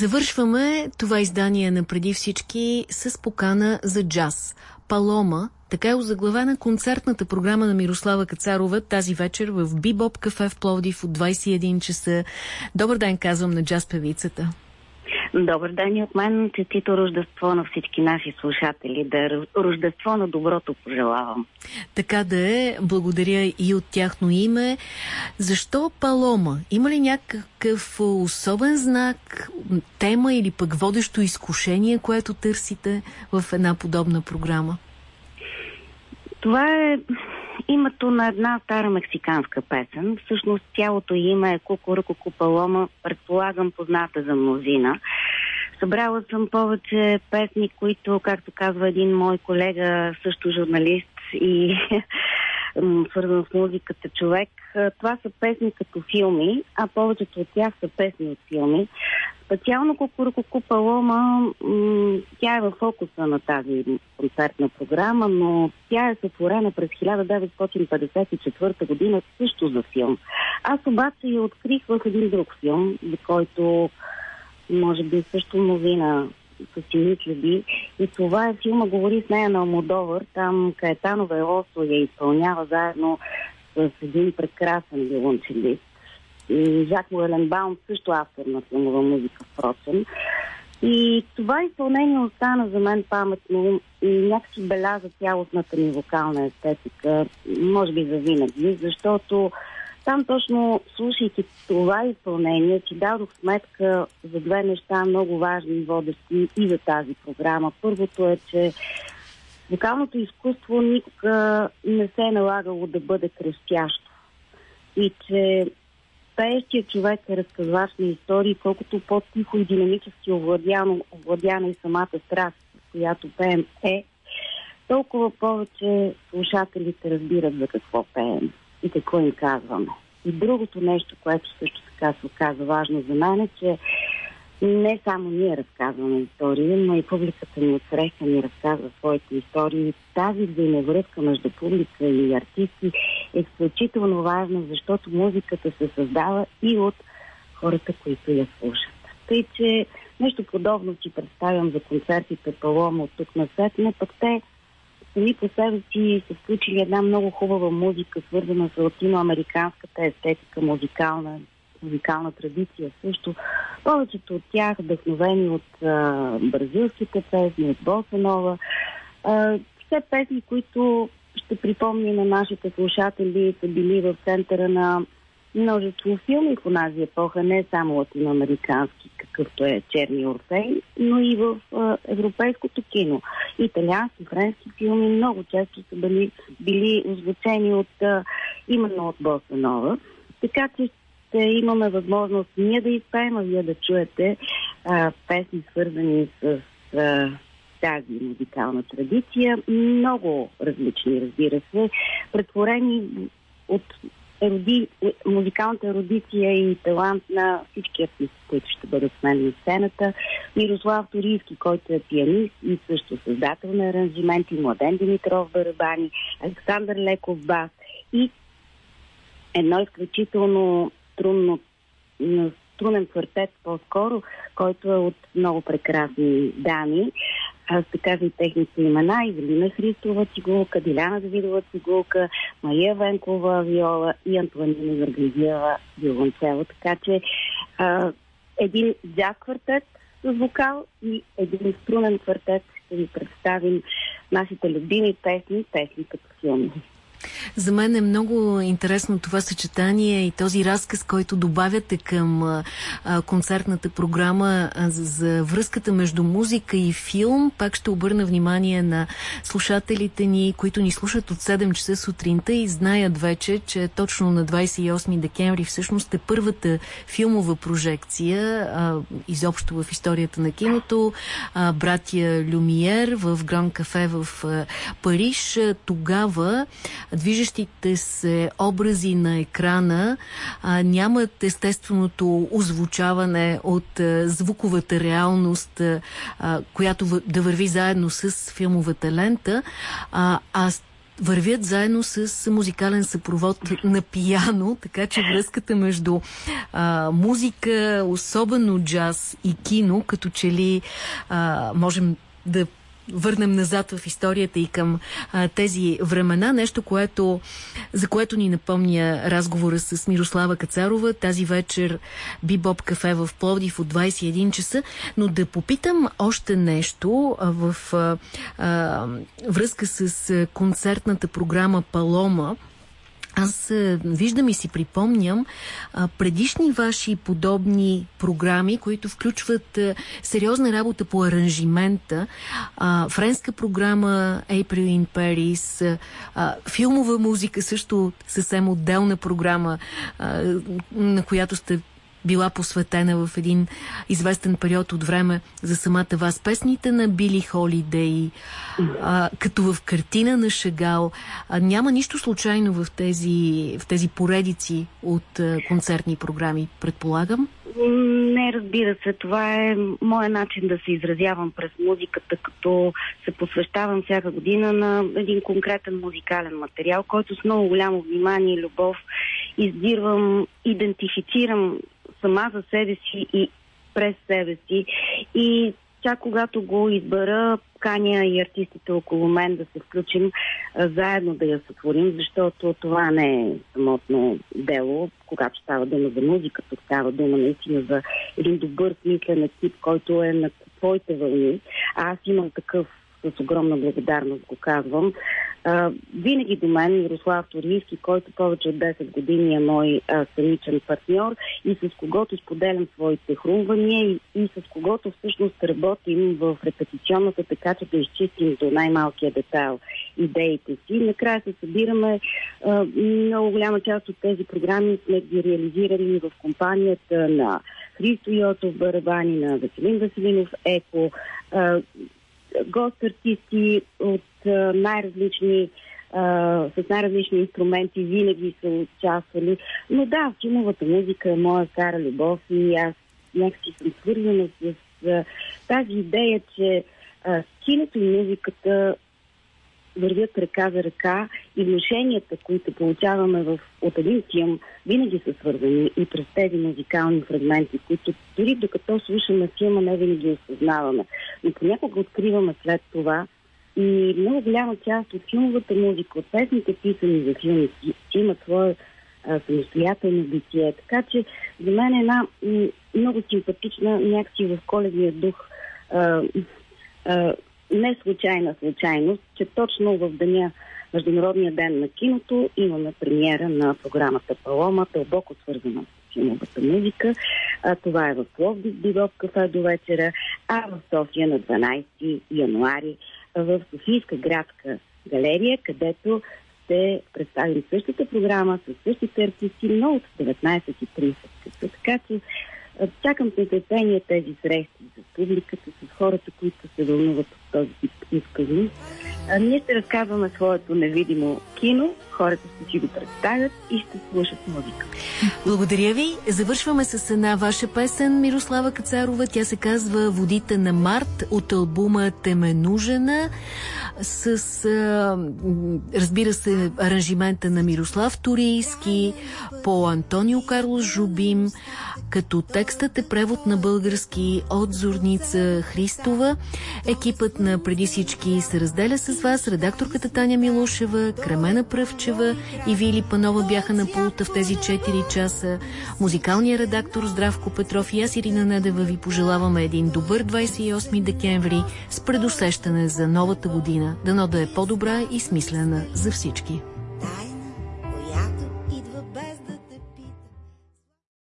Завършваме това издание на преди всички с покана за джаз. Палома, така е озаглавена концертната програма на Мирослава Кацарова тази вечер в Бибоп кафе в Пловдив от 21 часа. Добър ден, казвам на джаз певицата. Добър ден и от мен. Честито Рождество на всички наши слушатели. Да е Рождество на доброто пожелавам. Така да е. Благодаря и от тяхно име. Защо Палома? Има ли някакъв особен знак, тема или пък водещо изкушение, което търсите в една подобна програма? Това е името на една стара мексиканска песен. Всъщност цялото име е Кукурко Купалома, предполагам позната за мнозина. Събрала съм повече песни, които, както казва един мой колега, също журналист и свързан с музиката човек. Това са песни като филми, а повечето от тях са песни от филми. Специално Кукурко Палома, тя е в фокуса на тази концертна програма, но тя е сътворена през 1954 година също за филм. Аз обаче я открих в един друг филм, за който може би също мнозина са си мислили. И това е филма Говори с нея на Алмодовър. Там Каетано Велосо я изпълнява заедно с един прекрасен виолончелист. Жак Муеленбаум също автор на филмова музика, впрочем. И това изпълнение остана за мен паметно и някакси беляза цялостната ми вокална естетика, може би за винаги, защото там точно, слушайки това изпълнение, си дадох сметка за две неща много важни водещи и за тази програма. Първото е, че вокалното изкуство никога не се е налагало да бъде крещящо. И че пеещия човек е разказвач на истории, колкото по-тихо и динамически овладяна, овладяна и самата страст, която пеем е, толкова повече слушателите разбират за какво пеем и какво им казваме. И другото нещо, което също така се оказа важно за мен е, че не само ние разказваме истории, но и публиката ни отсреща ни разказва своите истории. Тази взаимовръзка между публика и артисти е изключително важна, защото музиката се създава и от хората, които я слушат. Тъй, че нещо подобно си представям за концертите Палома от тук на след, но пък те сами по себе си са включили една много хубава музика, свързана с латиноамериканската естетика, музикална, музикална традиция също. Повечето от тях вдъхновени от а, бразилските песни, от Босанова. все песни, които ще припомня на нашите слушатели, са били в центъра на множество филми в онази епоха, не само латиноамерикански, какъвто е Черни Орфей, но и в а, европейското кино. Италиански, френски филми много често са били, били озвучени от, а, именно от Боса Нова. Така че ще имаме възможност ние да изпеем, а вие да чуете а, песни свързани с а, тази музикална традиция. Много различни, разбира се, претворени от ероди, музикалната еродиция и талант на всички артисти, които ще бъдат с мен на сцената. Мирослав Торийски, който е пианист и също създател на аранжименти, Младен Димитров Барабани, Александър Леков Бас и едно изключително трудно струнен квартет по-скоро, който е от много прекрасни дами. Аз да кажа техните имена. Извелина Христова цигулка, Диляна Давидова цигулка, Мария Венкова виола и Антонина Въргазиева виолонцела. Така че а, един джаз квартет с вокал и един струнен квартет ще ви представим нашите любими песни, песни като филми. За мен е много интересно това съчетание и този разказ, който добавяте към а, концертната програма за, за връзката между музика и филм. Пак ще обърна внимание на слушателите ни, които ни слушат от 7 часа сутринта и знаят вече, че точно на 28 декември всъщност е първата филмова прожекция а, изобщо в историята на киното. А, братия Люмиер в Гран Кафе в а, Париж. Тогава движещите се образи на екрана а, нямат естественото озвучаване от а, звуковата реалност, а, която да върви заедно с филмовата лента, а, а вървят заедно с музикален съпровод на пияно, така че връзката между а, музика, особено джаз и кино, като че ли а, можем да върнем назад в историята и към а, тези времена. Нещо, което, за което ни напомня разговора с Мирослава Кацарова тази вечер Бибоп кафе в Пловдив от 21 часа. Но да попитам още нещо а, в а, а, връзка с концертната програма Палома, аз виждам и си припомням а, предишни ваши подобни програми, които включват а, сериозна работа по аранжимента. А, френска програма April in Paris, а, филмова музика също съвсем отделна програма, а, на която сте била посветена в един известен период от време за самата вас. Песните на Били Холидей, като в картина на Шагал. А, няма нищо случайно в тези, в тези поредици от а, концертни програми, предполагам? Не, разбира се. Това е моя начин да се изразявам през музиката, като се посвещавам всяка година на един конкретен музикален материал, който с много голямо внимание и любов издирвам, идентифицирам сама за себе си и през себе си. И чак когато го избера, каня и артистите около мен да се включим заедно да я сътворим, защото това не е самотно дело, когато става дума за музика, тук става дума наистина за един добър смислен екип, който е на твоите вълни. Аз имам такъв с огромна благодарност го казвам. А, винаги до мен Мирослав Торийски, който повече от 10 години е мой а, страничен партньор и с когото споделям своите хрумвания и, и с когото всъщност работим в репетиционната, така че да изчистим до най-малкия детайл идеите си. Накрая се събираме. А, много голяма част от тези програми сме ги реализирали в компанията на Христо Йотов Барабани, на Веселин Веселинов Еко, гост-артисти от най-различни с най-различни инструменти винаги са участвали. Но да, филмовата музика е моя стара любов и аз някакси съм свързана с тази идея, че киното и музиката вървят ръка за ръка и вношенията, които получаваме в, от един филм, винаги са свързани и през тези музикални фрагменти, които дори докато слушаме филма не винаги осъзнаваме. Но понякога откриваме след това и много голяма част от филмовата музика, от песните писани за филми си, имат свое а, самостоятелно битие. Така че за мен е една много симпатична някакси в коледния дух а, а, не случайна случайност, че точно в деня Международния ден на киното имаме премиера на програмата Палома, дълбоко свързана с филмовата музика. А, това е в Пловдив, Бивов кафе до вечера, а в София на 12 януари в Софийска градска галерия, където ще представим същата програма с същите артисти, но от 19.30 Така че чакам с нетърпение тези срещи с публиката, с хората, които се вълнуват от този тип изкази. Ние ще разказваме своето невидимо кино, хората ще си го представят и ще слушат музика. Благодаря ви. Завършваме с една ваша песен, Мирослава Кацарова. Тя се казва Водите на Март от албума Теме нужена с, а, разбира се, аранжимента на Мирослав Турийски, по Антонио Карлос Жубим, като текстът е превод на български от Зорница Христова. Екипът на преди всички се разделя с вас. Редакторката Таня Милушева, Кремена Пръвчева и Вили Панова бяха на пулта в тези 4 часа. Музикалният редактор Здравко Петров и аз Ирина Недева ви пожелаваме един добър 28 декември с предусещане за новата година. Дано да е по-добра и смислена за всички.